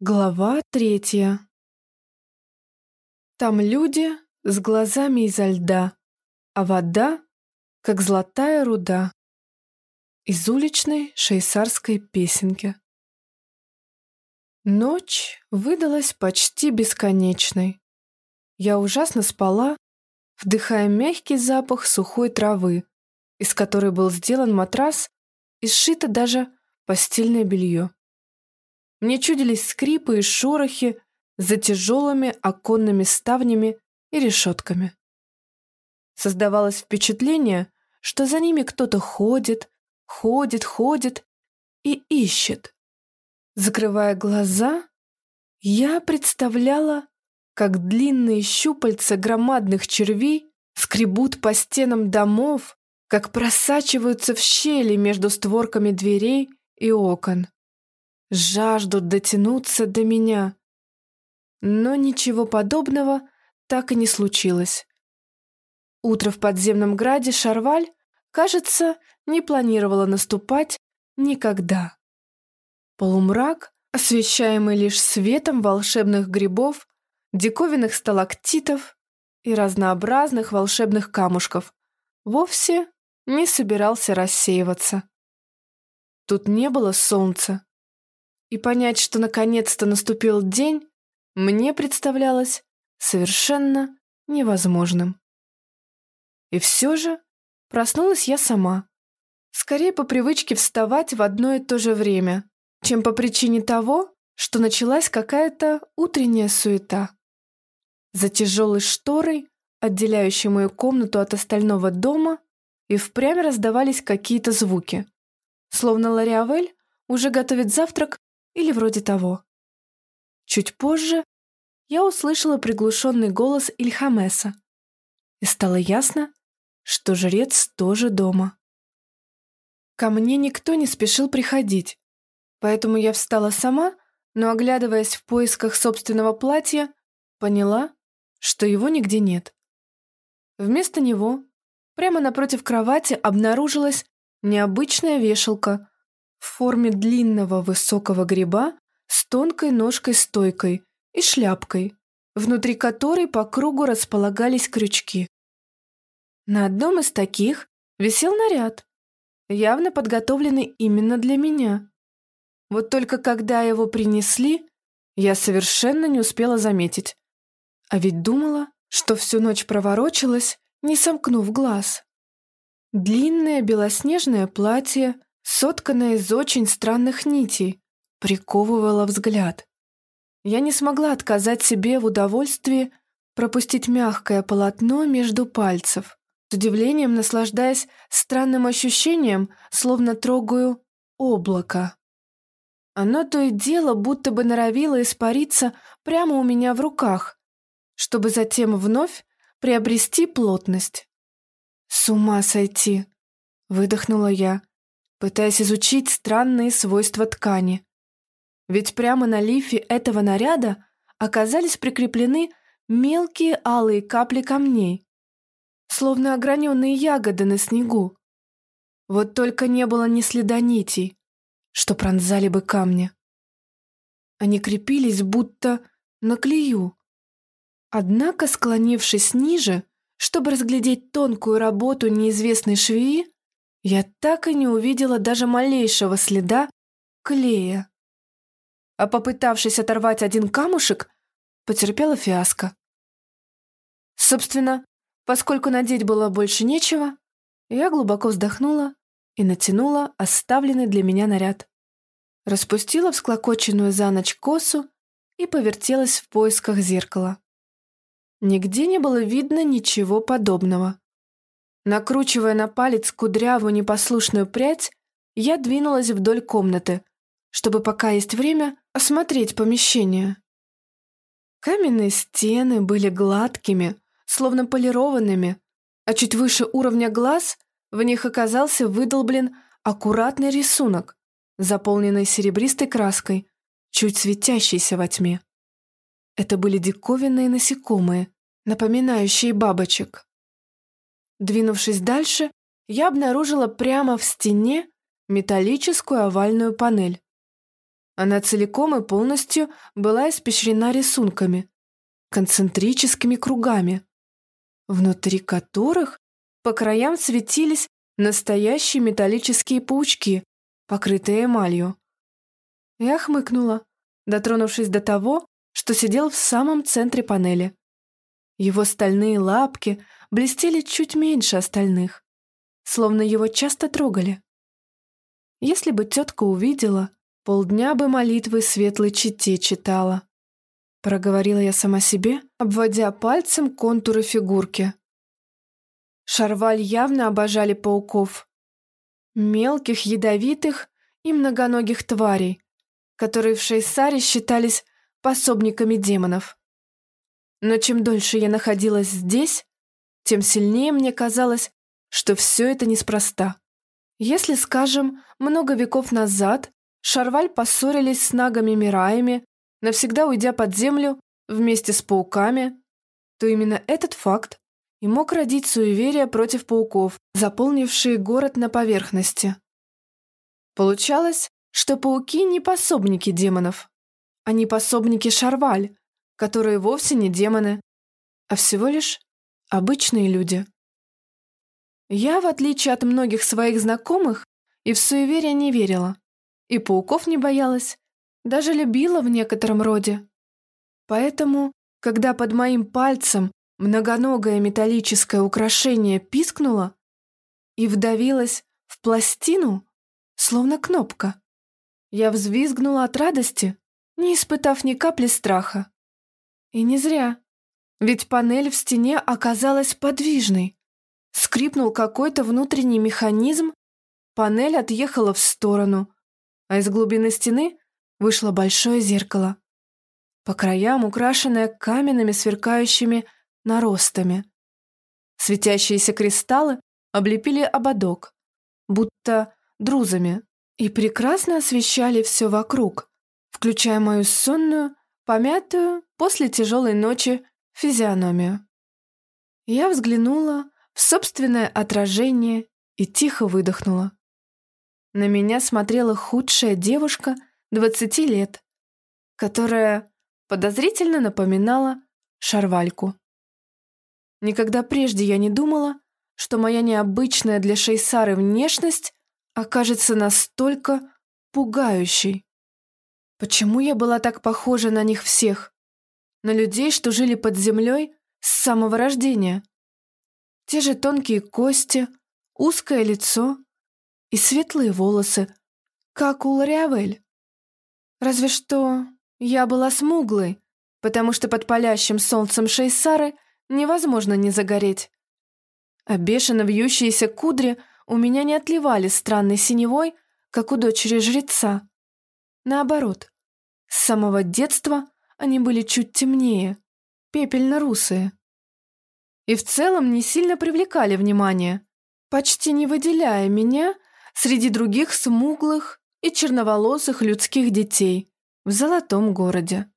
Глава третья. Там люди с глазами изо льда, а вода, как золотая руда. Из уличной шейсарской песенки. Ночь выдалась почти бесконечной. Я ужасно спала, вдыхая мягкий запах сухой травы, из которой был сделан матрас и сшито даже постельное белье. Мне чудились скрипы и шорохи за тяжелыми оконными ставнями и решетками. Создавалось впечатление, что за ними кто-то ходит, ходит, ходит и ищет. Закрывая глаза, я представляла, как длинные щупальца громадных червей скребут по стенам домов, как просачиваются в щели между створками дверей и окон жаждут дотянуться до меня. Но ничего подобного так и не случилось. Утро в подземном граде Шарваль, кажется, не планировала наступать никогда. Полумрак, освещаемый лишь светом волшебных грибов, диковинных сталактитов и разнообразных волшебных камушков, вовсе не собирался рассеиваться. Тут не было солнца, и понять, что наконец-то наступил день, мне представлялось совершенно невозможным. И все же проснулась я сама. Скорее по привычке вставать в одно и то же время, чем по причине того, что началась какая-то утренняя суета. За тяжелой шторой, отделяющей мою комнату от остального дома, и впрямь раздавались какие-то звуки. Словно Лариавель уже готовит завтрак или вроде того. Чуть позже я услышала приглушенный голос Ильхамеса, и стало ясно, что жрец тоже дома. Ко мне никто не спешил приходить, поэтому я встала сама, но, оглядываясь в поисках собственного платья, поняла, что его нигде нет. Вместо него прямо напротив кровати обнаружилась необычная вешалка в форме длинного высокого гриба с тонкой ножкой-стойкой и шляпкой, внутри которой по кругу располагались крючки. На одном из таких висел наряд, явно подготовленный именно для меня. Вот только когда его принесли, я совершенно не успела заметить. А ведь думала, что всю ночь проворочилась, не сомкнув глаз. Длинное белоснежное платье сотканная из очень странных нитей, приковывала взгляд. Я не смогла отказать себе в удовольствии пропустить мягкое полотно между пальцев, с удивлением наслаждаясь странным ощущением, словно трогаю облако. Оно то и дело будто бы норовило испариться прямо у меня в руках, чтобы затем вновь приобрести плотность. «С ума сойти!» — выдохнула я, пытаясь изучить странные свойства ткани. Ведь прямо на лифе этого наряда оказались прикреплены мелкие алые капли камней, словно ограненные ягоды на снегу. Вот только не было ни следа нитей, что пронзали бы камни. Они крепились будто на клею. Однако, склонившись ниже, чтобы разглядеть тонкую работу неизвестной швеи, я так и не увидела даже малейшего следа клея. А попытавшись оторвать один камушек, потерпела фиаско. Собственно, поскольку надеть было больше нечего, я глубоко вздохнула и натянула оставленный для меня наряд. Распустила всклокоченную за ночь косу и повертелась в поисках зеркала. Нигде не было видно ничего подобного. Накручивая на палец кудрявую непослушную прядь, я двинулась вдоль комнаты, чтобы пока есть время осмотреть помещение. Каменные стены были гладкими, словно полированными, а чуть выше уровня глаз в них оказался выдолблен аккуратный рисунок, заполненный серебристой краской, чуть светящейся во тьме. Это были диковинные насекомые, напоминающие бабочек. Двинувшись дальше, я обнаружила прямо в стене металлическую овальную панель. Она целиком и полностью была испещрена рисунками, концентрическими кругами, внутри которых по краям светились настоящие металлические паучки, покрытые эмалью. Я хмыкнула, дотронувшись до того, что сидел в самом центре панели. Его стальные лапки блестели чуть меньше остальных, словно его часто трогали. Если бы тетка увидела, полдня бы молитвы светлой чите читала. Проговорила я сама себе, обводя пальцем контуры фигурки. Шарваль явно обожали пауков. Мелких, ядовитых и многоногих тварей, которые в Шейсаре считались пособниками демонов. Но чем дольше я находилась здесь, тем сильнее мне казалось, что все это неспроста. Если, скажем, много веков назад Шарваль поссорились с нагами-мираями, навсегда уйдя под землю вместе с пауками, то именно этот факт и мог родить суеверия против пауков, заполнившие город на поверхности. Получалось, что пауки не пособники демонов. Они пособники Шарваль, которые вовсе не демоны, а всего лишь обычные люди. Я, в отличие от многих своих знакомых, и в суеверия не верила, и пауков не боялась, даже любила в некотором роде. Поэтому, когда под моим пальцем многоногое металлическое украшение пискнуло и вдавилось в пластину, словно кнопка, я взвизгнула от радости, не испытав ни капли страха. И не зря, ведь панель в стене оказалась подвижной. Скрипнул какой-то внутренний механизм, панель отъехала в сторону, а из глубины стены вышло большое зеркало. По краям украшенное каменными сверкающими наростами. Светящиеся кристаллы облепили ободок, будто друзами, и прекрасно освещали все вокруг, включая мою сонную, помятую после тяжелой ночи физиономию. Я взглянула в собственное отражение и тихо выдохнула. На меня смотрела худшая девушка двадцати лет, которая подозрительно напоминала шарвальку. Никогда прежде я не думала, что моя необычная для Шейсары внешность окажется настолько пугающей. Почему я была так похожа на них всех? На людей, что жили под землей с самого рождения. Те же тонкие кости, узкое лицо и светлые волосы, как у Лориавель. Разве что я была смуглой, потому что под палящим солнцем Шейсары – невозможно не загореть. А бешено вьющиеся кудри у меня не отливали странной синевой, как у дочери жреца. Наоборот, с самого детства они были чуть темнее, пепельно-русые. И в целом не сильно привлекали внимание, почти не выделяя меня среди других смуглых и черноволосых людских детей в золотом городе.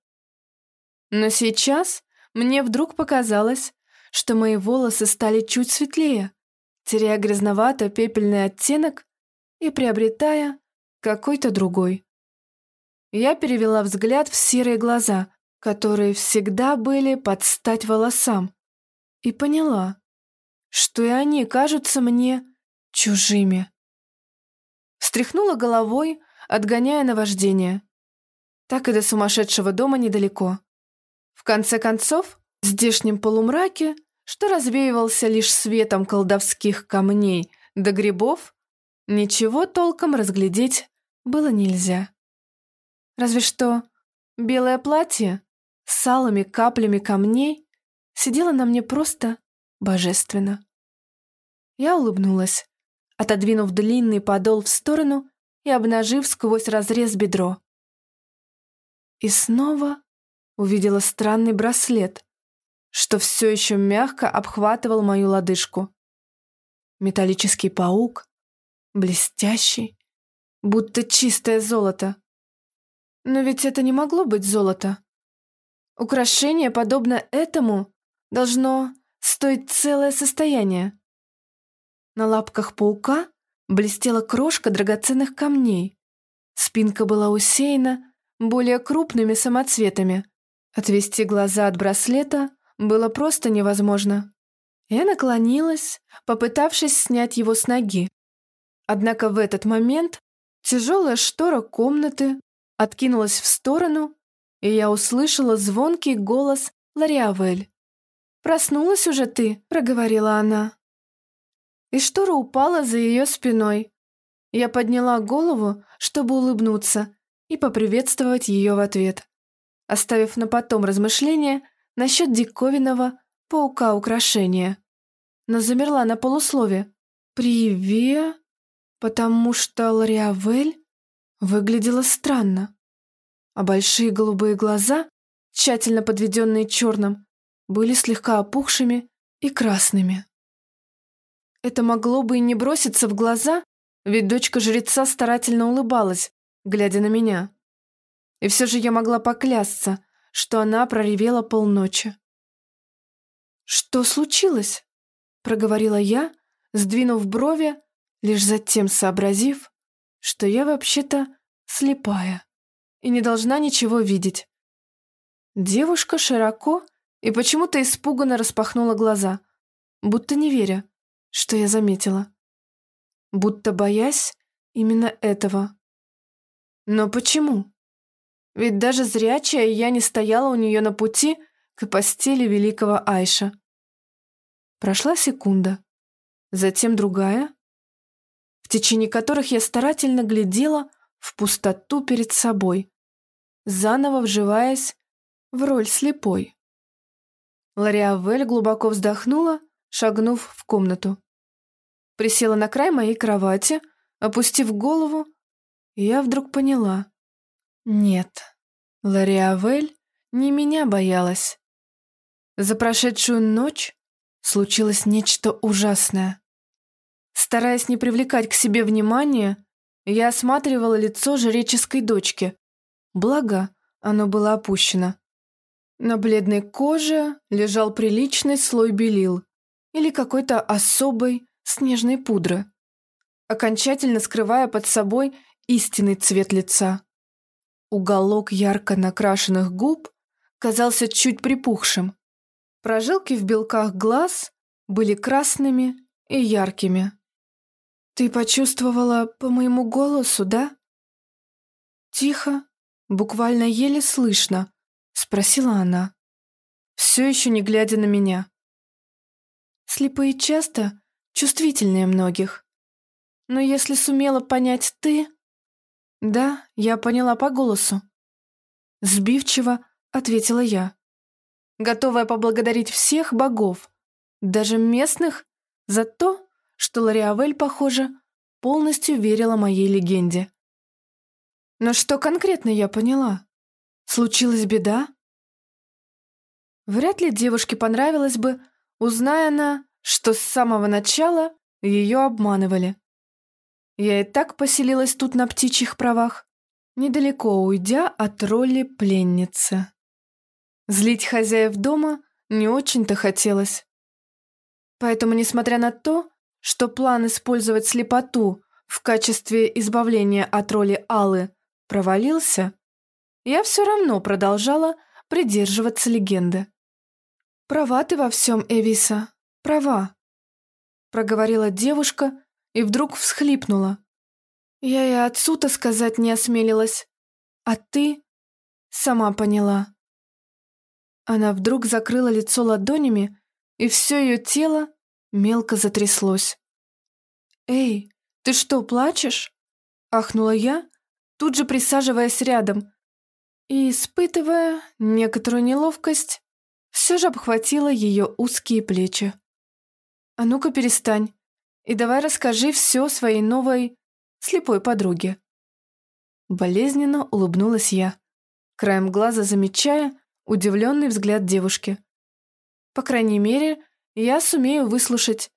Но сейчас мне вдруг показалось, что мои волосы стали чуть светлее, теряя грязновато-пепельный оттенок и приобретая какой-то другой. Я перевела взгляд в серые глаза, которые всегда были под стать волосам, и поняла, что и они кажутся мне чужими. Встряхнула головой, отгоняя наваждение. Так и до сумасшедшего дома недалеко. В конце концов, в здешнем полумраке, что развеивался лишь светом колдовских камней до грибов, ничего толком разглядеть было нельзя. Разве что белое платье с алыми каплями камней сидело на мне просто божественно. Я улыбнулась, отодвинув длинный подол в сторону и обнажив сквозь разрез бедро. И снова увидела странный браслет, что все еще мягко обхватывал мою лодыжку. Металлический паук, блестящий, будто чистое золото. Но ведь это не могло быть золото. Украшение, подобно этому, должно стоить целое состояние. На лапках паука блестела крошка драгоценных камней. Спинка была усеяна более крупными самоцветами. Отвести глаза от браслета было просто невозможно. Я наклонилась, попытавшись снять его с ноги. Однако в этот момент тяжелая штора комнаты откинулась в сторону, и я услышала звонкий голос Лариавель. «Проснулась уже ты», — проговорила она. И штора упала за ее спиной. Я подняла голову, чтобы улыбнуться и поприветствовать ее в ответ, оставив на потом размышления насчет диковинного паука-украшения. Но замерла на полуслове. «Привет», потому что Лориавель выглядела странно, а большие голубые глаза, тщательно подведенные черным, были слегка опухшими и красными. Это могло бы и не броситься в глаза, ведь дочка жреца старательно улыбалась, глядя на меня. И все же я могла поклясться, что она проревела полночи. «Что случилось?» — проговорила я, сдвинув брови, лишь затем сообразив, что я вообще-то слепая и не должна ничего видеть. Девушка широко и почему-то испуганно распахнула глаза, будто не веря, что я заметила. Будто боясь именно этого. Но почему? Ведь даже зрячая я не стояла у нее на пути к постели великого Айша. Прошла секунда, затем другая, течение которых я старательно глядела в пустоту перед собой, заново вживаясь в роль слепой. Лариавель глубоко вздохнула, шагнув в комнату. Присела на край моей кровати, опустив голову, и я вдруг поняла. Нет, Лариавель не меня боялась. За прошедшую ночь случилось нечто ужасное. Стараясь не привлекать к себе внимания, я осматривала лицо жреческой дочки. Благо, оно было опущено. На бледной коже лежал приличный слой белил или какой-то особой снежной пудры, окончательно скрывая под собой истинный цвет лица. Уголок ярко накрашенных губ казался чуть припухшим. Прожилки в белках глаз были красными и яркими. «Ты почувствовала по моему голосу, да?» Тихо, буквально еле слышно, спросила она, все еще не глядя на меня. Слепые часто чувствительнее многих. Но если сумела понять ты... Да, я поняла по голосу. Сбивчиво ответила я, готовая поблагодарить всех богов, даже местных, за то, что Лориавель, похоже, полностью верила моей легенде. Но что конкретно я поняла? Случилась беда? Вряд ли девушке понравилось бы, узная она, что с самого начала ее обманывали. Я и так поселилась тут на птичьих правах, недалеко уйдя от роли пленницы. Злить хозяев дома не очень-то хотелось. Поэтому, несмотря на то, что план использовать слепоту в качестве избавления от роли Аллы провалился, я все равно продолжала придерживаться легенды. «Права ты во всем, Эвиса, права», — проговорила девушка и вдруг всхлипнула. «Я и отцу-то сказать не осмелилась, а ты сама поняла». Она вдруг закрыла лицо ладонями, и все ее тело мелко затряслось. «Эй, ты что, плачешь?» — ахнула я, тут же присаживаясь рядом, и, испытывая некоторую неловкость, все же обхватила ее узкие плечи. «А ну-ка перестань, и давай расскажи все своей новой слепой подруге». Болезненно улыбнулась я, краем глаза замечая удивленный взгляд девушки. По крайней мере, я сумею выслушать,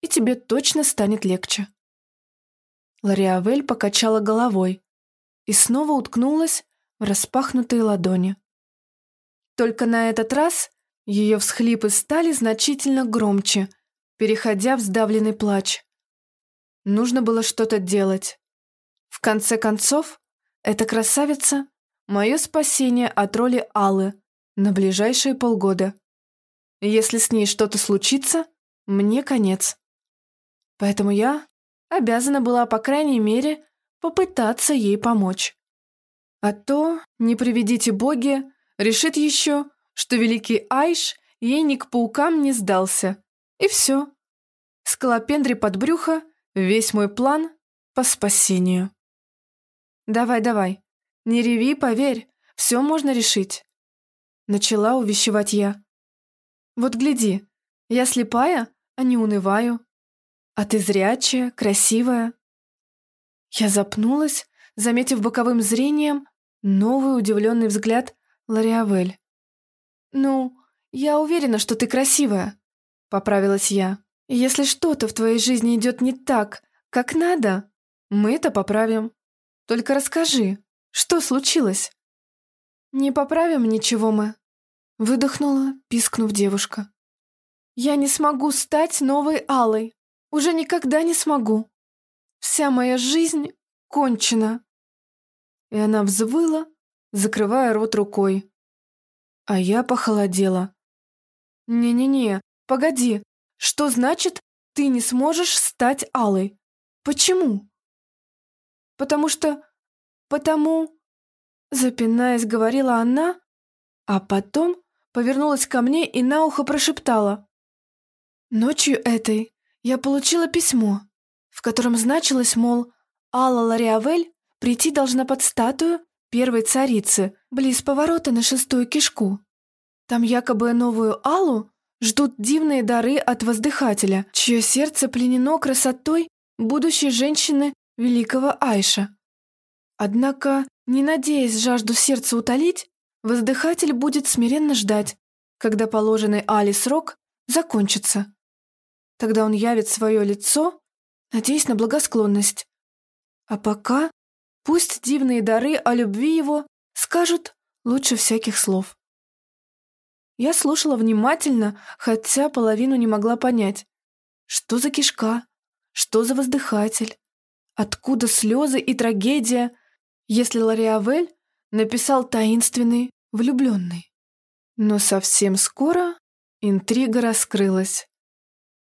и тебе точно станет легче». Лориавель покачала головой и снова уткнулась в распахнутые ладони. Только на этот раз ее всхлипы стали значительно громче, переходя в сдавленный плач. Нужно было что-то делать. В конце концов, эта красавица мое спасение от роли Аллы на ближайшие полгода. Если с ней что-то случится, мне конец. Поэтому я обязана была, по крайней мере, попытаться ей помочь. А то, не приведите боги, решит еще, что великий Айш ей ни к паукам не сдался. И все. Скалопендри под брюхо, весь мой план по спасению. Давай, давай, не реви, поверь, все можно решить. Начала увещевать я. Вот гляди, я слепая, а не унываю. А ты зрячая, красивая. Я запнулась, заметив боковым зрением новый удивленный взгляд Лариавель. «Ну, я уверена, что ты красивая», — поправилась я. «Если что-то в твоей жизни идет не так, как надо, мы это поправим. Только расскажи, что случилось?» «Не поправим ничего мы», — выдохнула, пискнув девушка. «Я не смогу стать новой Алой. Уже никогда не смогу. Вся моя жизнь кончена». И она взвыла, закрывая рот рукой. А я похолодела. «Не-не-не, погоди, что значит, ты не сможешь стать Алой? Почему?» «Потому что... потому...» Запинаясь, говорила она, а потом повернулась ко мне и на ухо прошептала. «Ночью этой я получила письмо, в котором значилось, мол, Алла Лариавель прийти должна под статую первой царицы, близ поворота на шестую кишку. Там якобы новую Аллу ждут дивные дары от воздыхателя, чье сердце пленено красотой будущей женщины великого Айша. Однако, не надеясь жажду сердца утолить, воздыхатель будет смиренно ждать, когда положенный Али срок закончится. Тогда он явит свое лицо, надеясь на благосклонность. А пока пусть дивные дары о любви его скажут лучше всяких слов. Я слушала внимательно, хотя половину не могла понять. Что за кишка? Что за воздыхатель? Откуда слезы и трагедия, если Лариавель написал таинственный влюбленный? Но совсем скоро интрига раскрылась.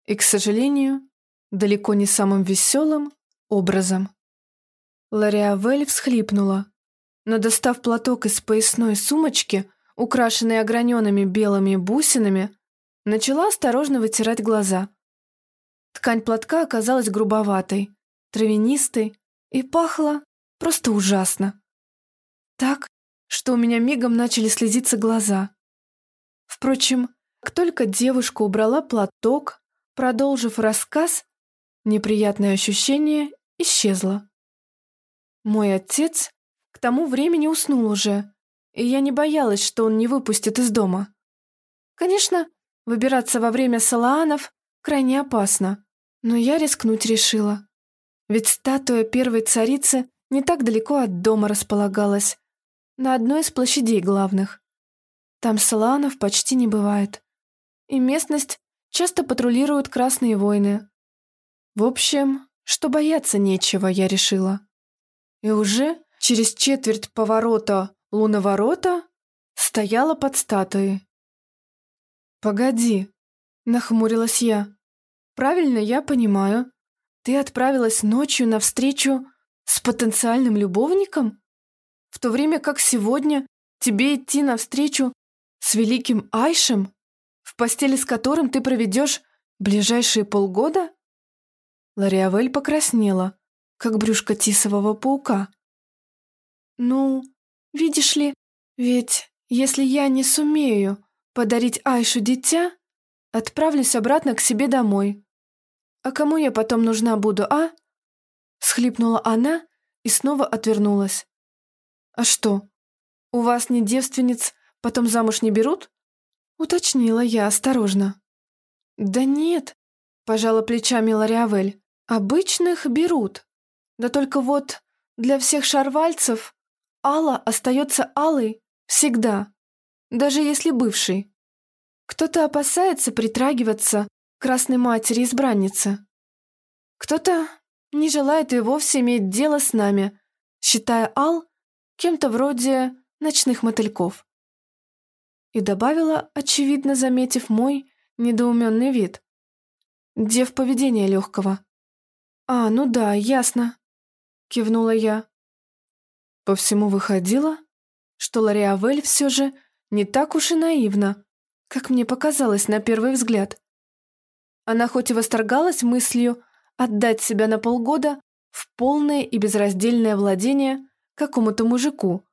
И, к сожалению, далеко не самым веселым образом. Лариавель всхлипнула, но, достав платок из поясной сумочки, украшенный ограненными белыми бусинами, начала осторожно вытирать глаза. Ткань платка оказалась грубоватой, травянистой и пахла просто ужасно. Так, что у меня мигом начали слезиться глаза. Впрочем, как только девушка убрала платок, продолжив рассказ, неприятное ощущение исчезло. Мой отец к тому времени уснул уже, и я не боялась, что он не выпустит из дома. Конечно, выбираться во время салаанов крайне опасно, но я рискнуть решила. Ведь статуя первой царицы не так далеко от дома располагалась, на одной из площадей главных. Там салаанов почти не бывает, и местность часто патрулируют красные войны. В общем, что бояться нечего, я решила. И уже через четверть поворота луноворота стояла под статуей. «Погоди», — нахмурилась я. «Правильно я понимаю, ты отправилась ночью навстречу с потенциальным любовником? В то время как сегодня тебе идти навстречу с великим Айшем, в постели с которым ты проведешь ближайшие полгода?» Лариавель покраснела, как брюшко тисового паука. «Ну, Видишь ли, ведь если я не сумею подарить Айшу дитя, отправлюсь обратно к себе домой. А кому я потом нужна буду, а?» Схлипнула она и снова отвернулась. «А что, у вас не девственниц потом замуж не берут?» Уточнила я осторожно. «Да нет», — пожала плечами Лариавель. «Обычных берут. Да только вот для всех шарвальцев Алла остается Алой всегда, даже если бывший. Кто-то опасается притрагиваться к красной матери-избраннице. Кто-то не желает и вовсе иметь дело с нами, считая Ал кем-то вроде ночных мотыльков. И добавила, очевидно заметив мой недоуменный вид. Дев поведения легкого. «А, ну да, ясно», — кивнула я. По всему выходило, что Лориавель все же не так уж и наивна, как мне показалось на первый взгляд. Она хоть и восторгалась мыслью отдать себя на полгода в полное и безраздельное владение какому-то мужику,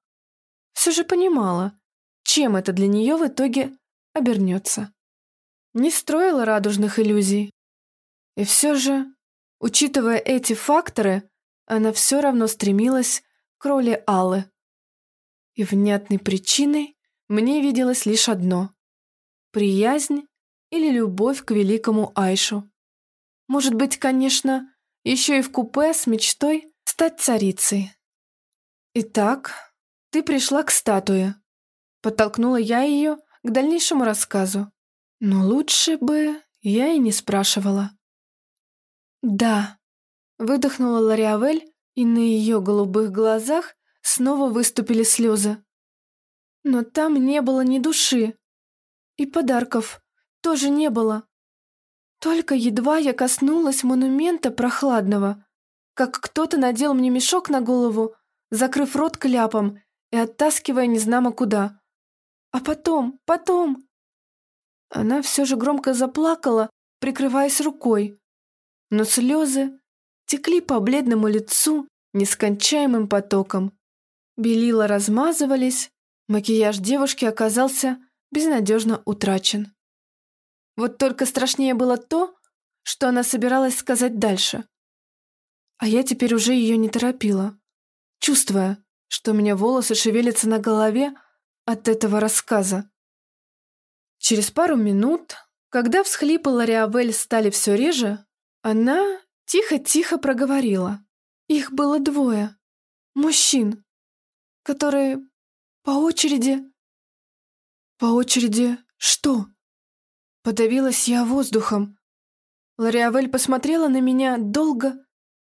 все же понимала, чем это для нее в итоге обернется. Не строила радужных иллюзий. И все же, учитывая эти факторы, она все равно стремилась к роли Аллы. И внятной причиной мне виделось лишь одно — приязнь или любовь к великому Айшу. Может быть, конечно, еще и в купе с мечтой стать царицей. Итак, ты пришла к статуе. Подтолкнула я ее к дальнейшему рассказу. Но лучше бы я и не спрашивала. «Да», — выдохнула Лориавель, и на ее голубых глазах снова выступили слезы. Но там не было ни души. И подарков тоже не было. Только едва я коснулась монумента прохладного, как кто-то надел мне мешок на голову, закрыв рот кляпом и оттаскивая незнамо куда. А потом, потом... Она все же громко заплакала, прикрываясь рукой. Но слезы текли по бледному лицу нескончаемым потоком. Белила размазывались, макияж девушки оказался безнадежно утрачен. Вот только страшнее было то, что она собиралась сказать дальше. А я теперь уже ее не торопила, чувствуя, что у меня волосы шевелятся на голове от этого рассказа. Через пару минут, когда всхлипы Лориавель стали все реже, она тихо-тихо проговорила. Их было двое. Мужчин, которые по очереди... По очереди что? Подавилась я воздухом. Лориавель посмотрела на меня долго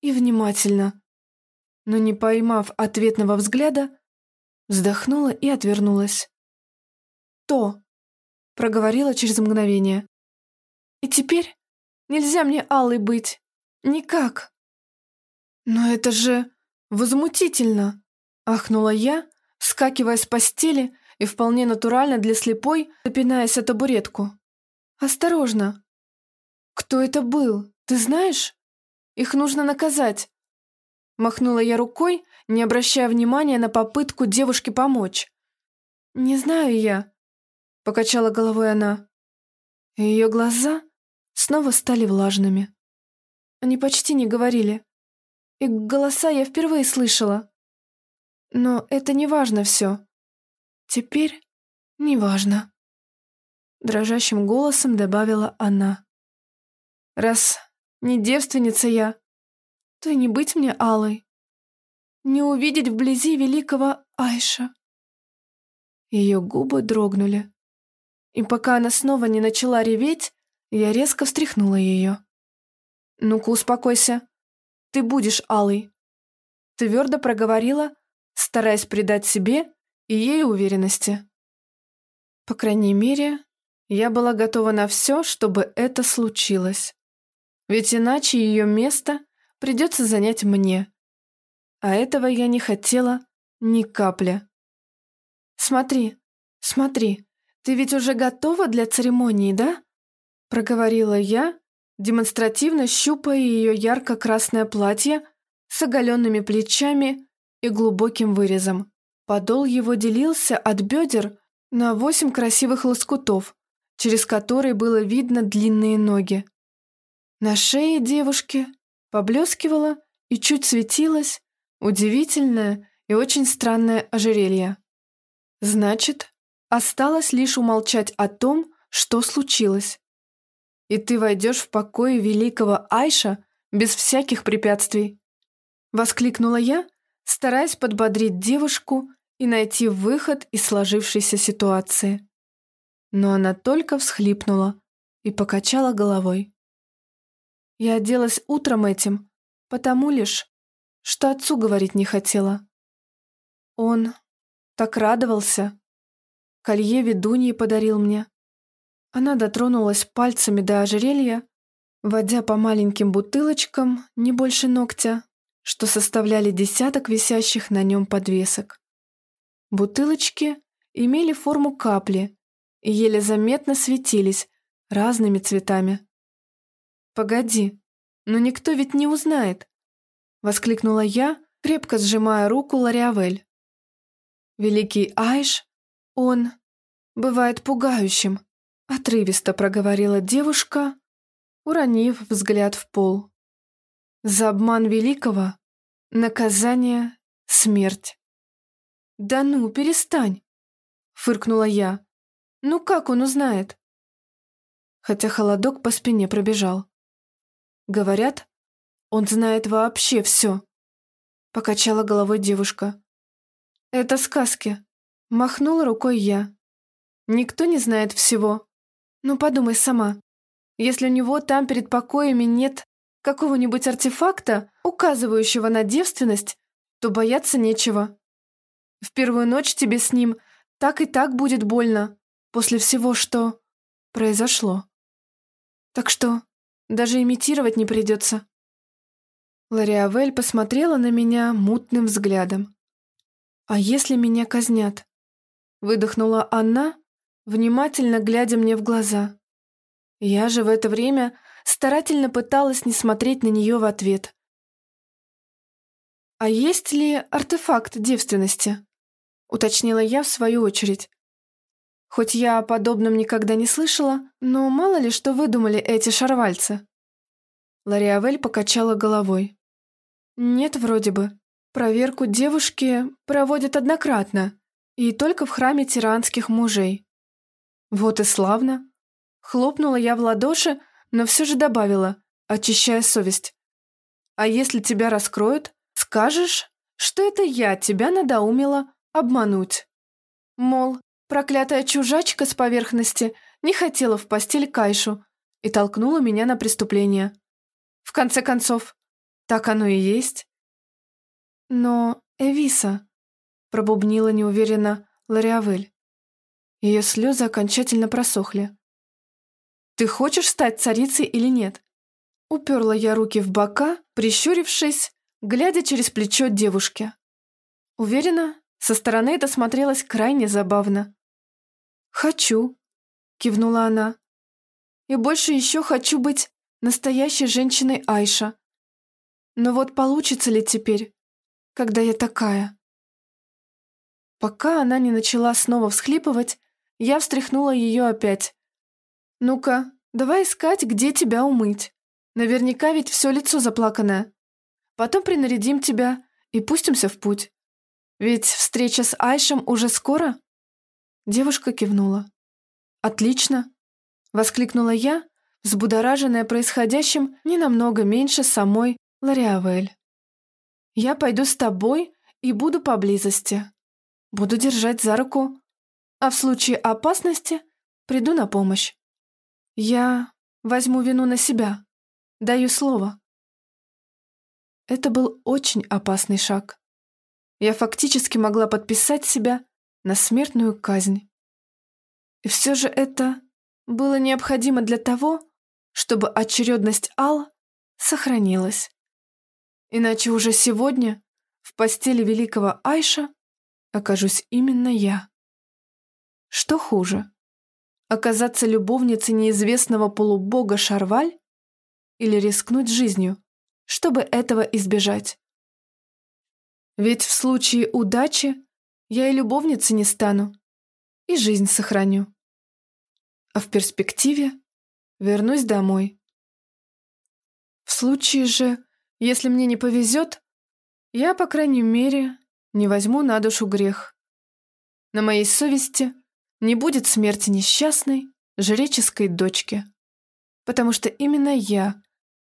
и внимательно, но не поймав ответного взгляда, вздохнула и отвернулась. «То», — проговорила через мгновение. «И теперь нельзя мне Аллой быть. Никак». «Но это же возмутительно!» — ахнула я, вскакивая с постели и вполне натурально для слепой, запинаясь о табуретку. «Осторожно! Кто это был, ты знаешь? Их нужно наказать!» Махнула я рукой, не обращая внимания на попытку девушки помочь. «Не знаю я», — покачала головой она. Ее глаза снова стали влажными. Они почти не говорили. И голоса я впервые слышала. Но это не важно все. Теперь не важно дрожащим голосом добавила она. «Раз не девственница я, и не быть мне алой, не увидеть вблизи великого Айша». Ее губы дрогнули, и пока она снова не начала реветь, я резко встряхнула ее. «Ну-ка, успокойся. Ты будешь алой», — твердо проговорила, стараясь придать себе и ей уверенности. По крайней мере, я была готова на все, чтобы это случилось. Ведь иначе ее место придется занять мне. А этого я не хотела ни капли. «Смотри, смотри, ты ведь уже готова для церемонии, да?» Проговорила я, демонстративно щупая ее ярко-красное платье с оголенными плечами и глубоким вырезом. Подол его делился от бедер на восемь красивых лоскутов, через который было видно длинные ноги. На шее девушки поблескивало и чуть светилось удивительное и очень странное ожерелье. Значит, осталось лишь умолчать о том, что случилось. И ты войдешь в покой великого Айша без всяких препятствий. Воскликнула я, стараясь подбодрить девушку и найти выход из сложившейся ситуации но она только всхлипнула и покачала головой. Я оделась утром этим, потому лишь, что отцу говорить не хотела. Он... Так радовался. Колье ведуньи подарил мне. Она дотронулась пальцами до ожерелья, водя по маленьким бутылочкам, не больше ногтя, что составляли десяток висящих на нем подвесок. Бутылочки имели форму капли и еле заметно светились разными цветами. «Погоди, но никто ведь не узнает!» — воскликнула я, крепко сжимая руку Лариавель. «Великий Айш, он бывает пугающим», — отрывисто проговорила девушка, уронив взгляд в пол. «За обман великого наказание — смерть». «Да ну, перестань!» — фыркнула я. «Ну как он узнает?» Хотя холодок по спине пробежал. Говорят, он знает вообще все. Покачала головой девушка. Это сказки. Махнула рукой я. Никто не знает всего. Ну подумай сама. Если у него там перед покоями нет какого-нибудь артефакта, указывающего на девственность, то бояться нечего. В первую ночь тебе с ним так и так будет больно после всего, что произошло. Так что даже имитировать не придется. Лариавель посмотрела на меня мутным взглядом. «А если меня казнят?» Выдохнула она, внимательно глядя мне в глаза. Я же в это время старательно пыталась не смотреть на нее в ответ. «А есть ли артефакт девственности?» Уточнила я в свою очередь. Хоть я о подобном никогда не слышала, но мало ли что выдумали эти шарвальцы. Лариавель покачала головой. Нет, вроде бы. Проверку девушки проводят однократно, и только в храме тиранских мужей. Вот и славно. Хлопнула я в ладоши, но все же добавила, очищая совесть. А если тебя раскроют, скажешь, что это я тебя надоумила обмануть. Мол, Проклятая чужачка с поверхности не хотела в постель Кайшу и толкнула меня на преступление. В конце концов, так оно и есть. Но Эвиса, пробубнила неуверенно Лариавель. Ее слезы окончательно просохли. «Ты хочешь стать царицей или нет?» Уперла я руки в бока, прищурившись, глядя через плечо девушки. Уверена, со стороны это смотрелось крайне забавно. «Хочу», — кивнула она. «И больше еще хочу быть настоящей женщиной Айша. Но вот получится ли теперь, когда я такая?» Пока она не начала снова всхлипывать, я встряхнула ее опять. «Ну-ка, давай искать, где тебя умыть. Наверняка ведь все лицо заплаканное. Потом принарядим тебя и пустимся в путь. Ведь встреча с Айшем уже скоро?» Девушка кивнула. «Отлично!» — воскликнула я, взбудораженная происходящим не намного меньше самой Лариавель. «Я пойду с тобой и буду поблизости. Буду держать за руку, а в случае опасности приду на помощь. Я возьму вину на себя, даю слово». Это был очень опасный шаг. Я фактически могла подписать себя на смертную казнь. И все же это было необходимо для того, чтобы очередность Ал сохранилась. Иначе уже сегодня в постели великого Айша окажусь именно я. Что хуже? Оказаться любовницей неизвестного полубога Шарваль или рискнуть жизнью, чтобы этого избежать? Ведь в случае удачи я и любовницей не стану, и жизнь сохраню. А в перспективе вернусь домой. В случае же, если мне не повезет, я, по крайней мере, не возьму на душу грех. На моей совести не будет смерти несчастной, жреческой дочки, потому что именно я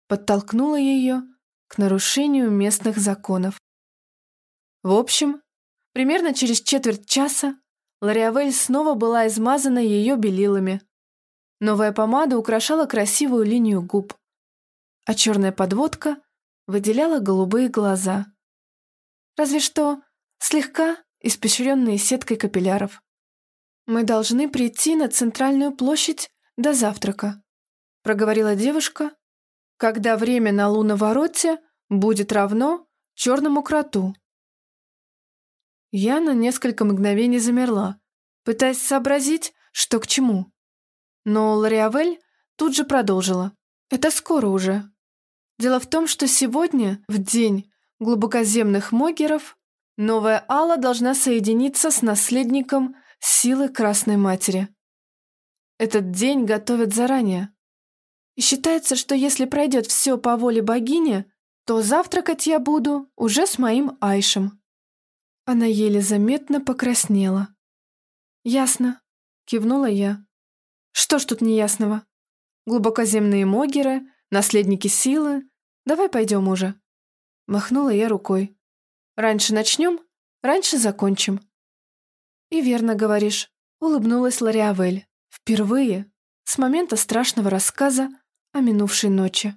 подтолкнула ее к нарушению местных законов. В общем, Примерно через четверть часа Лориавель снова была измазана ее белилами. Новая помада украшала красивую линию губ, а черная подводка выделяла голубые глаза. Разве что слегка испещренные сеткой капилляров. «Мы должны прийти на центральную площадь до завтрака», проговорила девушка, когда время на луновороте будет равно черному кроту. Я на несколько мгновений замерла, пытаясь сообразить, что к чему. Но Лориавель тут же продолжила. «Это скоро уже. Дело в том, что сегодня, в день глубокоземных могеров, новая Алла должна соединиться с наследником силы Красной Матери. Этот день готовят заранее. И считается, что если пройдет все по воле богини, то завтракать я буду уже с моим Айшем. Она еле заметно покраснела. «Ясно», — кивнула я. «Что ж тут неясного? Глубокоземные могеры, наследники силы. Давай пойдем уже». Махнула я рукой. «Раньше начнем, раньше закончим». «И верно говоришь», — улыбнулась Лориавель. Впервые, с момента страшного рассказа о минувшей ночи.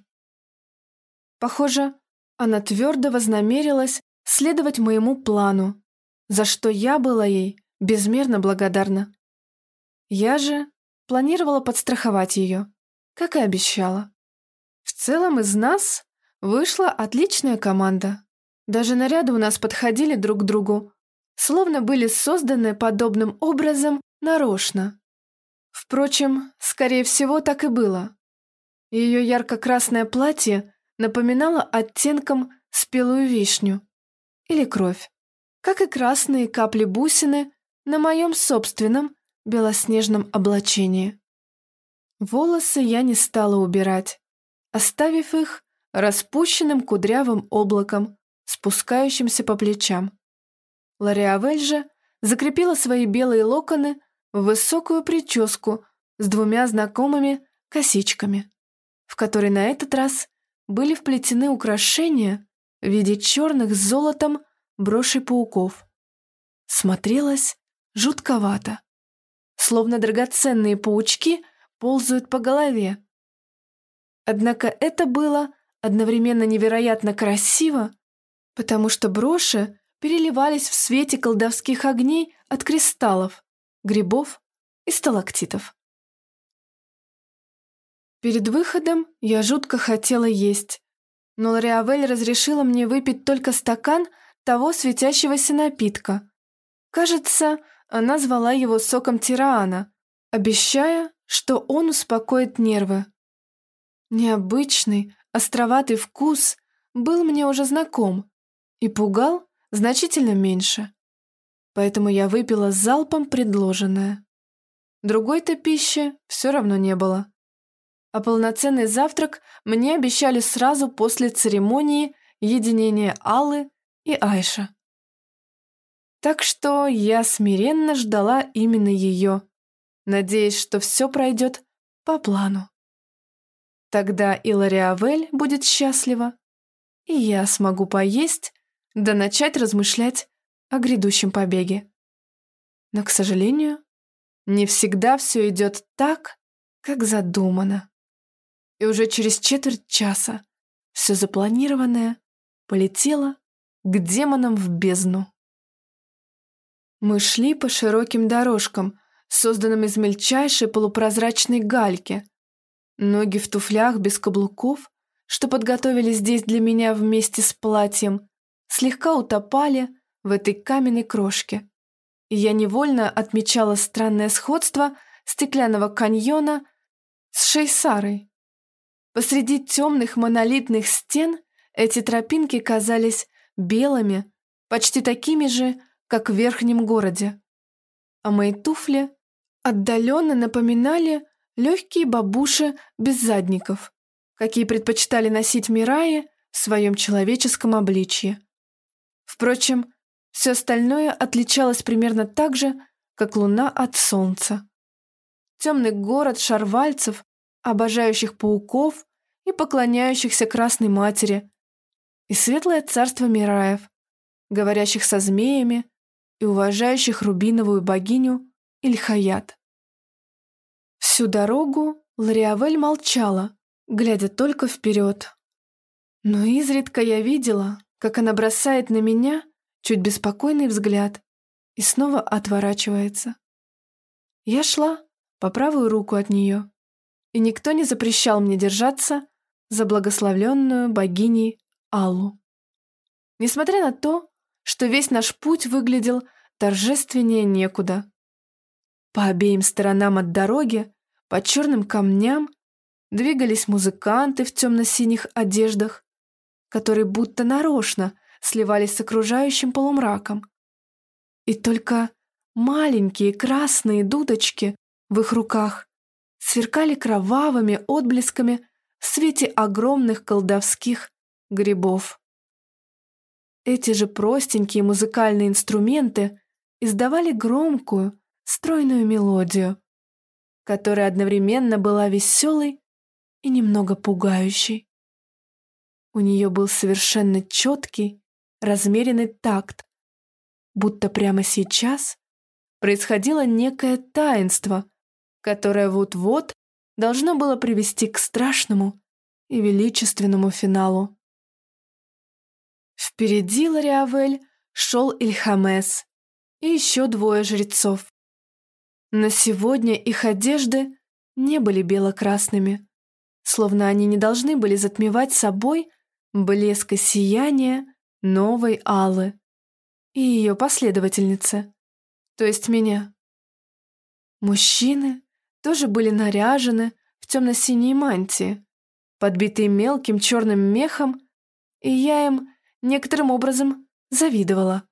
Похоже, она твердо вознамерилась следовать моему плану, за что я была ей безмерно благодарна. Я же планировала подстраховать ее, как и обещала. В целом из нас вышла отличная команда. Даже наряды у нас подходили друг к другу, словно были созданы подобным образом нарочно. Впрочем, скорее всего, так и было. Ее ярко-красное платье напоминало оттенком спелую вишню или кровь, как и красные капли бусины на моем собственном белоснежном облачении. Волосы я не стала убирать, оставив их распущенным кудрявым облаком, спускающимся по плечам. Лориавель же закрепила свои белые локоны в высокую прическу с двумя знакомыми косичками в которой на этот раз были вплетены украшения в виде черных с золотом брошей пауков. Смотрелось жутковато, словно драгоценные паучки ползают по голове. Однако это было одновременно невероятно красиво, потому что броши переливались в свете колдовских огней от кристаллов, грибов и сталактитов. Перед выходом я жутко хотела есть, но Лориавель разрешила мне выпить только стакан того светящегося напитка. Кажется, она звала его соком тирана, обещая, что он успокоит нервы. Необычный, островатый вкус был мне уже знаком и пугал значительно меньше. Поэтому я выпила залпом предложенное. Другой-то пищи все равно не было а полноценный завтрак мне обещали сразу после церемонии единения Аллы и Айша. Так что я смиренно ждала именно ее, надеясь, что все пройдет по плану. Тогда и Лориавель будет счастлива, и я смогу поесть да начать размышлять о грядущем побеге. Но, к сожалению, не всегда все идет так, как задумано и уже через четверть часа все запланированное полетело к демонам в бездну. Мы шли по широким дорожкам, созданным из мельчайшей полупрозрачной гальки. Ноги в туфлях без каблуков, что подготовили здесь для меня вместе с платьем, слегка утопали в этой каменной крошке. И я невольно отмечала странное сходство стеклянного каньона с Шейсарой. Посреди темных монолитных стен эти тропинки казались белыми, почти такими же, как в верхнем городе. А мои туфли отдаленно напоминали легкие бабуши без задников, какие предпочитали носить Мираи в своем человеческом обличье. Впрочем, все остальное отличалось примерно так же, как луна от солнца. Темный город шарвальцев обожающих пауков и поклоняющихся Красной Матери, и светлое царство Мираев, говорящих со змеями и уважающих рубиновую богиню Ильхаят. Всю дорогу Лариавель молчала, глядя только вперед. Но изредка я видела, как она бросает на меня чуть беспокойный взгляд и снова отворачивается. Я шла по правую руку от нее, и никто не запрещал мне держаться за благословленную богиней Аллу. Несмотря на то, что весь наш путь выглядел торжественнее некуда. По обеим сторонам от дороги, по черным камням, двигались музыканты в темно-синих одеждах, которые будто нарочно сливались с окружающим полумраком. И только маленькие красные дудочки в их руках сверкали кровавыми отблесками в свете огромных колдовских грибов. Эти же простенькие музыкальные инструменты издавали громкую, стройную мелодию, которая одновременно была веселой и немного пугающей. У нее был совершенно четкий, размеренный такт, будто прямо сейчас происходило некое таинство, которое вот-вот должно было привести к страшному и величественному финалу. Впереди Лариавель шел Ильхамес и еще двое жрецов. Но сегодня их одежды не были бело-красными, словно они не должны были затмевать собой блеск и сияние новой Аллы и ее последовательницы, то есть меня. Мужчины тоже были наряжены в темно-синие мантии, подбитые мелким черным мехом, и я им некоторым образом завидовала.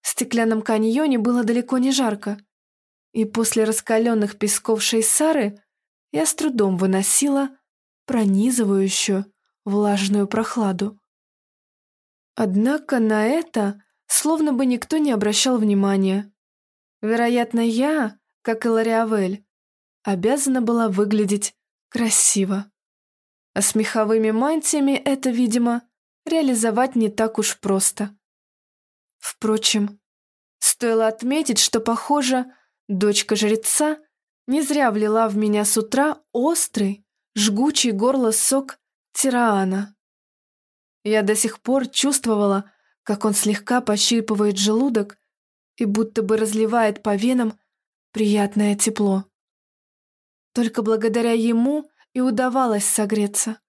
В стеклянном каньоне было далеко не жарко, и после раскаленных песков Шейсары я с трудом выносила пронизывающую влажную прохладу. Однако на это словно бы никто не обращал внимания. Вероятно, я, как и Лариавель, обязана была выглядеть красиво. А с меховыми мантиями это, видимо, реализовать не так уж просто. Впрочем, стоило отметить, что, похоже, дочка жреца не зря влила в меня с утра острый, жгучий горло сок тираана. Я до сих пор чувствовала, как он слегка пощипывает желудок и будто бы разливает по венам приятное тепло. Только благодаря ему и удавалось согреться.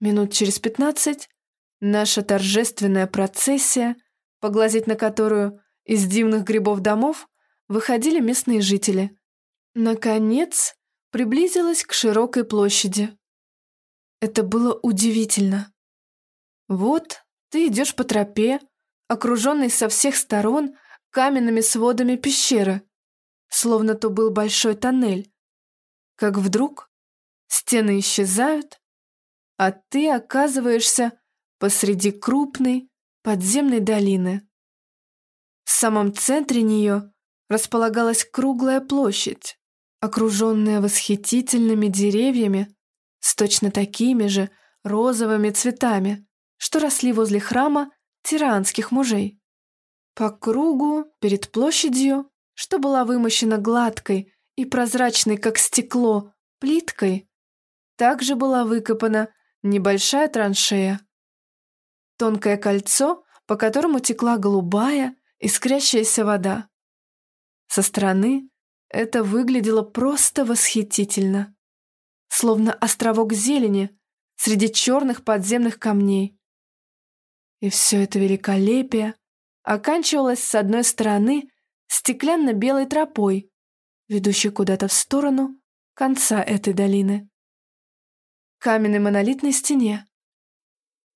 Минут через пятнадцать наша торжественная процессия, поглазеть на которую из дивных грибов домов выходили местные жители, наконец приблизилась к широкой площади. Это было удивительно. Вот ты идешь по тропе, окруженной со всех сторон каменными сводами пещеры, словно то был большой тоннель. Как вдруг стены исчезают, а ты оказываешься посреди крупной подземной долины. В самом центре нее располагалась круглая площадь, окруженная восхитительными деревьями с точно такими же розовыми цветами, что росли возле храма тиранских мужей. По кругу, перед площадью, что была вымощена гладкой и прозрачной, как стекло, плиткой, также была выкопана небольшая траншея. Тонкое кольцо, по которому текла голубая, искрящаяся вода. Со стороны это выглядело просто восхитительно словно островок зелени среди черных подземных камней. И все это великолепие оканчивалось с одной стороны стеклянно-белой тропой, ведущей куда-то в сторону конца этой долины. Каменной монолитной стене.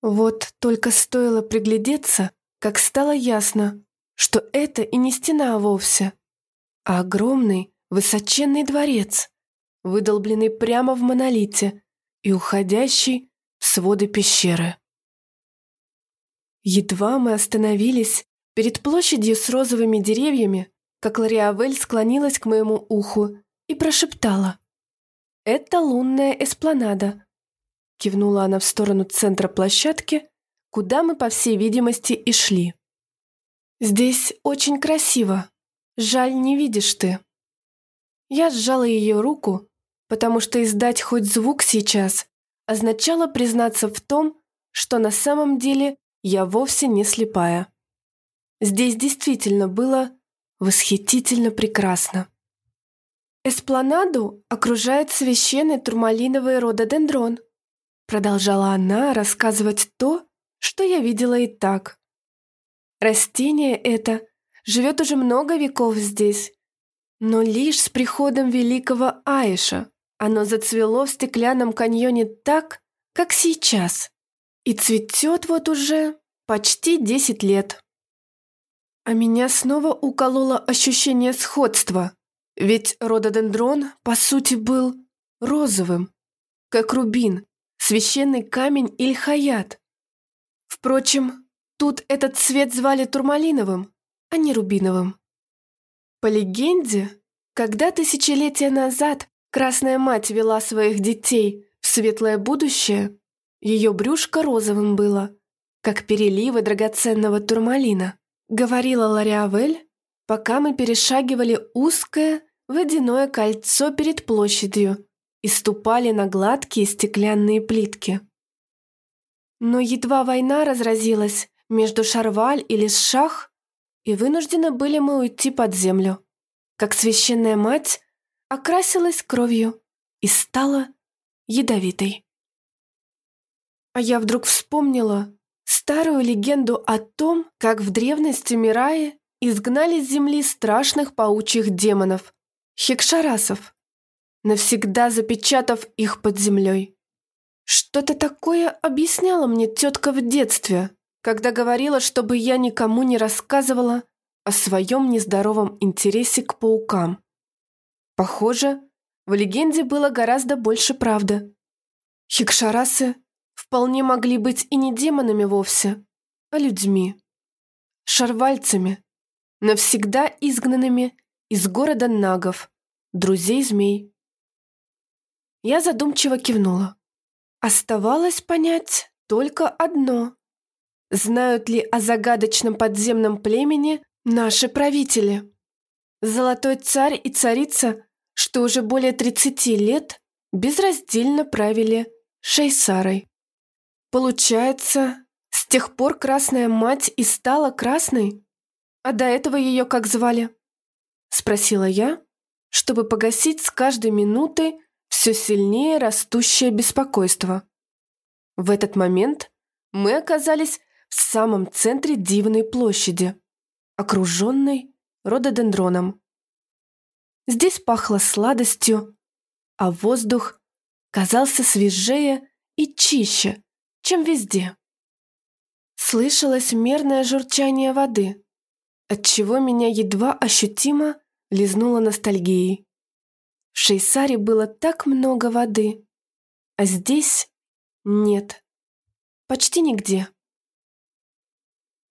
Вот только стоило приглядеться, как стало ясно, что это и не стена вовсе, а огромный высоченный дворец, выдолбленный прямо в монолите и уходящий в своды пещеры. Едва мы остановились перед площадью с розовыми деревьями, как Лориавель склонилась к моему уху и прошептала. «Это лунная эспланада», — кивнула она в сторону центра площадки, куда мы, по всей видимости, и шли. «Здесь очень красиво. Жаль, не видишь ты». Я сжала ее руку потому что издать хоть звук сейчас означало признаться в том, что на самом деле я вовсе не слепая. Здесь действительно было восхитительно прекрасно. Эспланаду окружает священный турмалиновый рододендрон. Продолжала она рассказывать то, что я видела и так. Растение это живет уже много веков здесь, но лишь с приходом великого Аиша оно зацвело в стеклянном каньоне так, как сейчас, и цветет вот уже почти десять лет. А меня снова укололо ощущение сходства, ведь рододендрон, по сути, был розовым, как рубин, священный камень или хаят. Впрочем, тут этот цвет звали турмалиновым, а не рубиновым. По легенде, когда тысячелетия назад Красная Мать вела своих детей в светлое будущее, ее брюшко розовым было, как переливы драгоценного турмалина, говорила Лариавель, пока мы перешагивали узкое водяное кольцо перед площадью и ступали на гладкие стеклянные плитки. Но едва война разразилась между Шарваль и Лисшах, и вынуждены были мы уйти под землю, как священная мать окрасилась кровью и стала ядовитой. А я вдруг вспомнила старую легенду о том, как в древности Мираи изгнали с земли страшных паучьих демонов, хекшарасов, навсегда запечатав их под землей. Что-то такое объясняла мне тетка в детстве, когда говорила, чтобы я никому не рассказывала о своем нездоровом интересе к паукам. Похоже, в легенде было гораздо больше правды. Хикшарасы вполне могли быть и не демонами вовсе, а людьми. Шарвальцами, навсегда изгнанными из города Нагов, друзей змей. Я задумчиво кивнула. Оставалось понять только одно. Знают ли о загадочном подземном племени наши правители? Золотой царь и царица, что уже более 30 лет безраздельно правили Шейсарой. Получается, с тех пор Красная Мать и стала Красной? А до этого ее как звали? Спросила я, чтобы погасить с каждой минутой все сильнее растущее беспокойство. В этот момент мы оказались в самом центре дивной площади, окруженной рододендроном. Здесь пахло сладостью, а воздух казался свежее и чище, чем везде. Слышалось мерное журчание воды, отчего меня едва ощутимо лизнуло ностальгией. В Шейсаре было так много воды, а здесь нет. Почти нигде.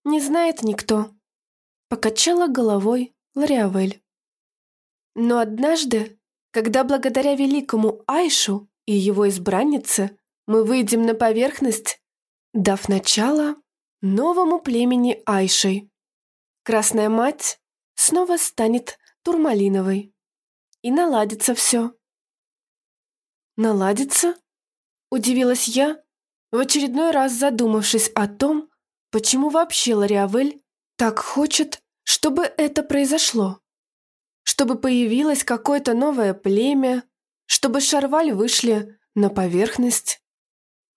Не знает никто. Покачала головой Лориавель. Но однажды, когда благодаря великому Айшу и его избраннице мы выйдем на поверхность, дав начало новому племени Айшей, Красная Мать снова станет турмалиновой. И наладится все. Наладится? Удивилась я, в очередной раз задумавшись о том, почему вообще Лориавель так хочет, чтобы это произошло. Чтобы появилось какое-то новое племя, чтобы Шарваль вышли на поверхность.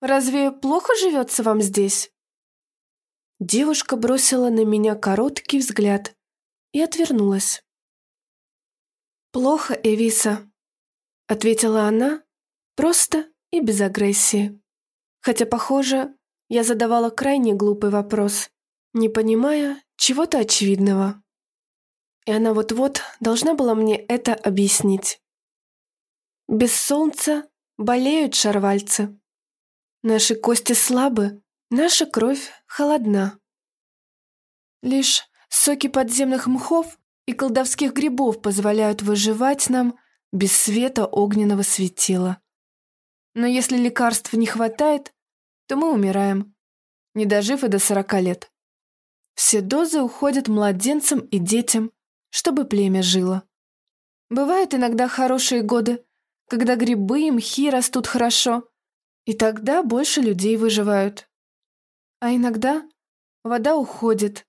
Разве плохо живется вам здесь?» Девушка бросила на меня короткий взгляд и отвернулась. «Плохо, Эвиса», — ответила она, просто и без агрессии. Хотя, похоже, я задавала крайне глупый вопрос, не понимая чего-то очевидного. И она вот-вот должна была мне это объяснить. Без солнца болеют шарвальцы. Наши кости слабы, наша кровь холодна. Лишь соки подземных мхов и колдовских грибов позволяют выживать нам без света огненного светила. Но если лекарств не хватает, то мы умираем, не дожив и до сорока лет. Все дозы уходят младенцам и детям, чтобы племя жило. Бывают иногда хорошие годы, когда грибы и мхи растут хорошо, и тогда больше людей выживают. А иногда вода уходит,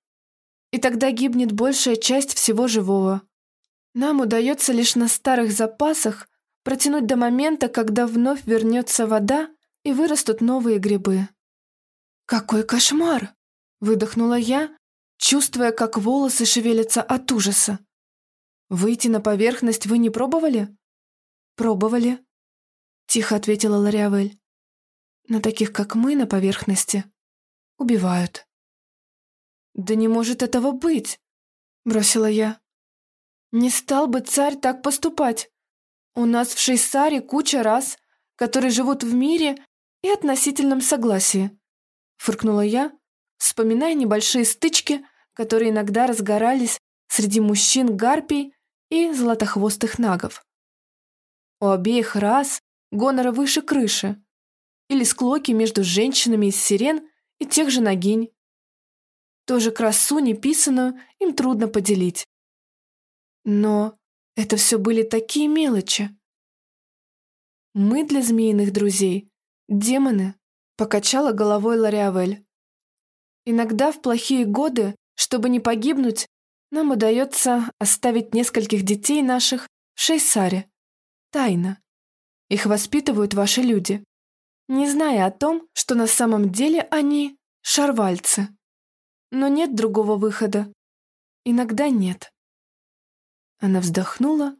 и тогда гибнет большая часть всего живого. Нам удается лишь на старых запасах протянуть до момента, когда вновь вернется вода и вырастут новые грибы. «Какой кошмар!» — выдохнула я, чувствуя, как волосы шевелятся от ужаса. «Выйти на поверхность вы не пробовали?» «Пробовали», — тихо ответила Лориавель. «На таких, как мы, на поверхности убивают». «Да не может этого быть!» — бросила я. «Не стал бы царь так поступать. У нас в Шейсаре куча рас, которые живут в мире и относительном согласии», — фыркнула я, вспоминая небольшие стычки, которые иногда разгорались среди мужчин-гарпий и золотохвостых нагов. У обеих рас гонора выше крыши, или склоки между женщинами из сирен и тех же ногинь. Тоже красу неписанную им трудно поделить. Но это все были такие мелочи. Мы для змеиных друзей — демоны, покачала головой Лориавель. Иногда в плохие годы, чтобы не погибнуть, нам удается оставить нескольких детей наших в Шейсаре. Тайно. Их воспитывают ваши люди, не зная о том, что на самом деле они шарвальцы. Но нет другого выхода. Иногда нет. Она вздохнула,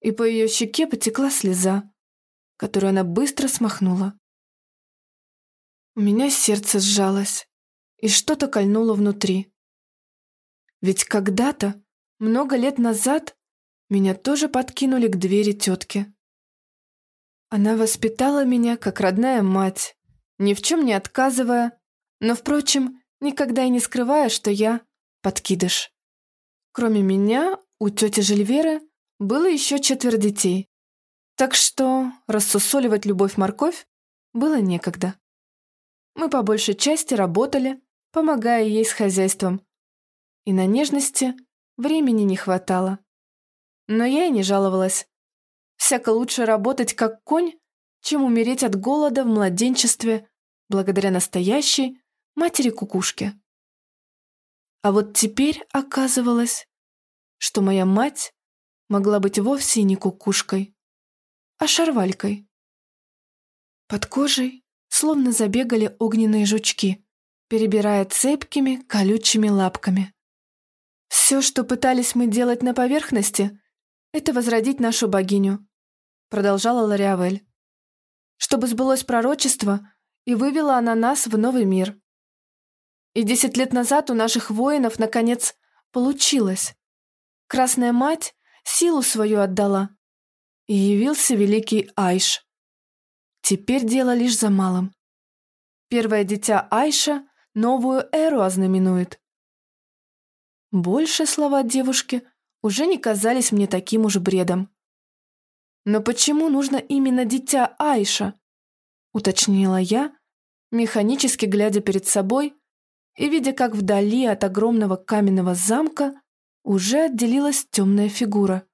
и по ее щеке потекла слеза, которую она быстро смахнула. У меня сердце сжалось, и что-то кольнуло внутри. Ведь когда-то, много лет назад, меня тоже подкинули к двери тетки. Она воспитала меня как родная мать, ни в чем не отказывая, но, впрочем, никогда и не скрывая, что я подкидыш. Кроме меня, у тети Жильверы было еще четверо детей. Так что рассусоливать любовь-морковь было некогда. Мы по большей части работали, помогая ей с хозяйством. И на нежности времени не хватало. Но я и не жаловалась. Всяко лучше работать как конь, чем умереть от голода в младенчестве благодаря настоящей матери-кукушке. А вот теперь оказывалось, что моя мать могла быть вовсе не кукушкой, а шарвалькой. Под кожей словно забегали огненные жучки, перебирая цепкими, колючими лапками. Все, что пытались мы делать на поверхности, это возродить нашу богиню, продолжала Лориавель. Чтобы сбылось пророчество, и вывела она нас в новый мир. И десять лет назад у наших воинов, наконец, получилось. Красная мать силу свою отдала, и явился великий Айш. Теперь дело лишь за малым. Первое дитя Айша новую эру ознаменует. Больше слова девушки уже не казались мне таким уж бредом. «Но почему нужно именно дитя Айша?» — уточнила я, механически глядя перед собой и видя, как вдали от огромного каменного замка уже отделилась темная фигура.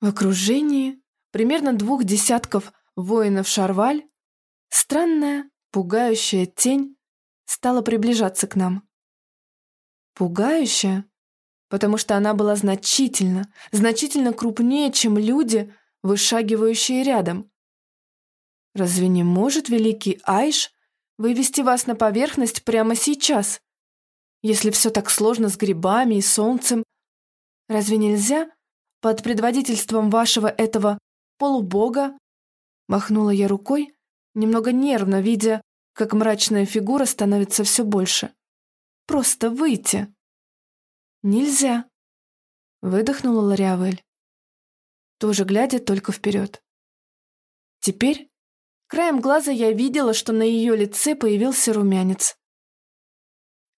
В окружении примерно двух десятков воинов Шарваль странная, пугающая тень стала приближаться к нам. Пугающая, потому что она была значительно, значительно крупнее, чем люди, вышагивающие рядом. Разве не может великий Айш вывести вас на поверхность прямо сейчас? Если все так сложно с грибами и солнцем, разве нельзя под предводительством вашего этого полубога? Махнула я рукой, немного нервно, видя, как мрачная фигура становится все больше. Просто выйти. Нельзя. Выдохнула Лориавель, тоже глядя только вперед. Теперь краем глаза я видела, что на ее лице появился румянец.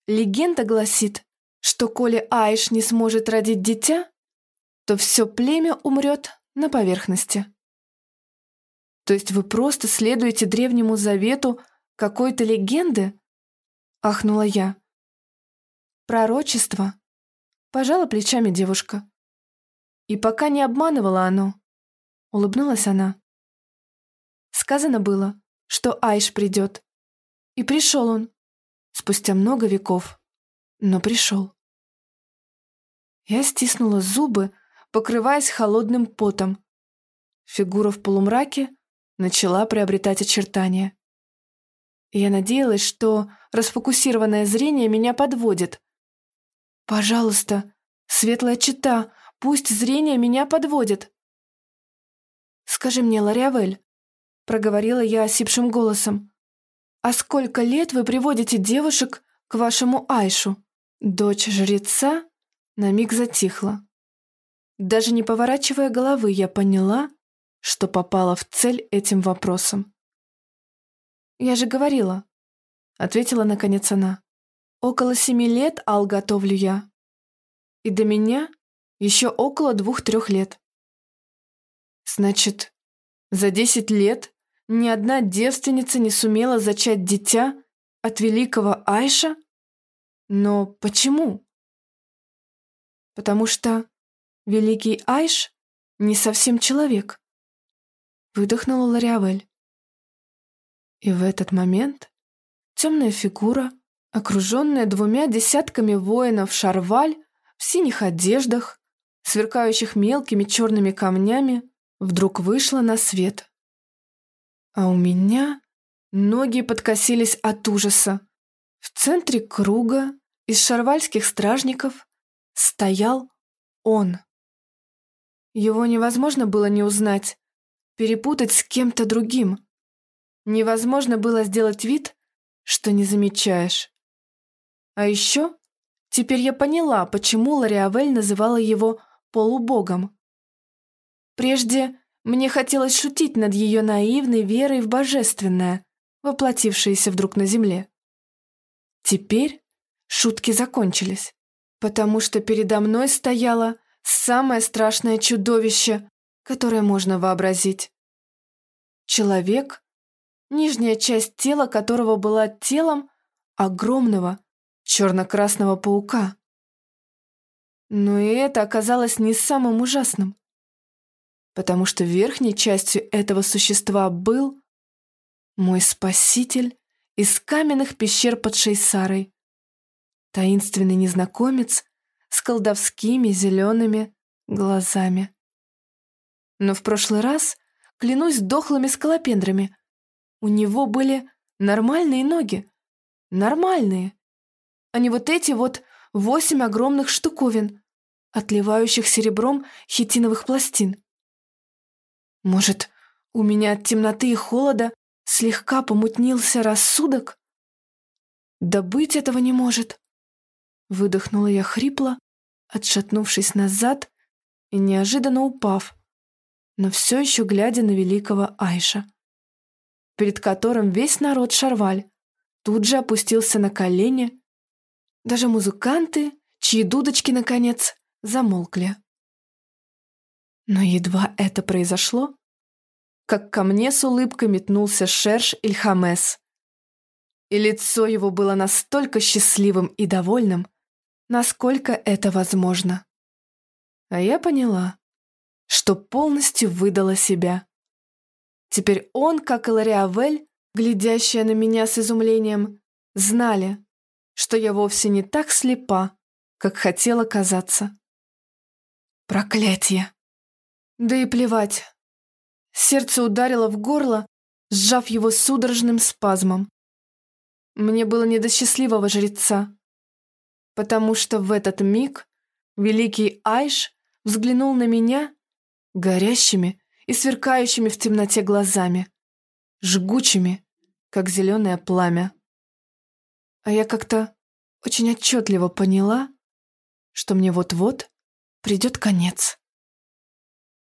Легенда гласит, что коли Айш не сможет родить дитя, то все племя умрет на поверхности. То есть вы просто следуете древнему завету какой-то легенды? Ахнула я. Пророчество. Пожала плечами девушка. И пока не обманывала оно. Улыбнулась она. Сказано было, что Айш придет. И пришел он спустя много веков. но пришел. Я стиснула зубы, покрываясь холодным потом. Фигура в полумраке начала приобретать очертания. Я надеялась, что расфокусированное зрение меня подводит. «Пожалуйста, светлая чита, пусть зрение меня подводит!» «Скажи мне, Лариавель», — проговорила я осипшим голосом, «а сколько лет вы приводите девушек к вашему Айшу?» Дочь жреца на миг затихла. Даже не поворачивая головы, я поняла, что попала в цель этим вопросом. «Я же говорила», — ответила наконец она. «Около семи лет ал готовлю я. И до меня еще около двух-трех лет». «Значит, за десять лет ни одна девственница не сумела зачать дитя от великого Айша? Но почему?» «Потому что великий Айш не совсем человек», — выдохнула Лориавель. И в этот момент темная фигура, окруженная двумя десятками воинов Шарваль в синих одеждах, сверкающих мелкими черными камнями, вдруг вышла на свет. А у меня ноги подкосились от ужаса. В центре круга из шарвальских стражников стоял он. Его невозможно было не узнать, перепутать с кем-то другим. Невозможно было сделать вид, что не замечаешь. А еще теперь я поняла, почему Лориавель называла его полубогом. Прежде мне хотелось шутить над ее наивной верой в божественное, воплотившееся вдруг на земле. Теперь шутки закончились, потому что передо мной стояло самое страшное чудовище, которое можно вообразить. Человек, нижняя часть тела которого была телом огромного черно-красного паука. Но и это оказалось не самым ужасным, потому что верхней частью этого существа был мой спаситель из каменных пещер под Шейсарой, таинственный незнакомец с колдовскими зелеными глазами. Но в прошлый раз, клянусь дохлыми скалопендрами, у него были нормальные ноги. Нормальные. А не вот эти вот восемь огромных штуковин, отливающих серебром хитиновых пластин. Может, у меня от темноты и холода слегка помутнился рассудок? Да быть этого не может. Выдохнула я хрипло, отшатнувшись назад и неожиданно упав, но все еще глядя на великого Айша, перед которым весь народ Шарваль тут же опустился на колени, даже музыканты, чьи дудочки, наконец, замолкли. Но едва это произошло, как ко мне с улыбкой метнулся Шерш Ильхамес. И лицо его было настолько счастливым и довольным, насколько это возможно. А я поняла, что полностью выдала себя. Теперь он, как и Лориавель, глядящая на меня с изумлением, знали, что я вовсе не так слепа, как хотела казаться. Проклятие! Да и плевать. Сердце ударило в горло, сжав его судорожным спазмом. Мне было не до счастливого жреца потому что в этот миг великий Айш взглянул на меня горящими и сверкающими в темноте глазами, жгучими, как зеленое пламя. А я как-то очень отчетливо поняла, что мне вот-вот придет конец.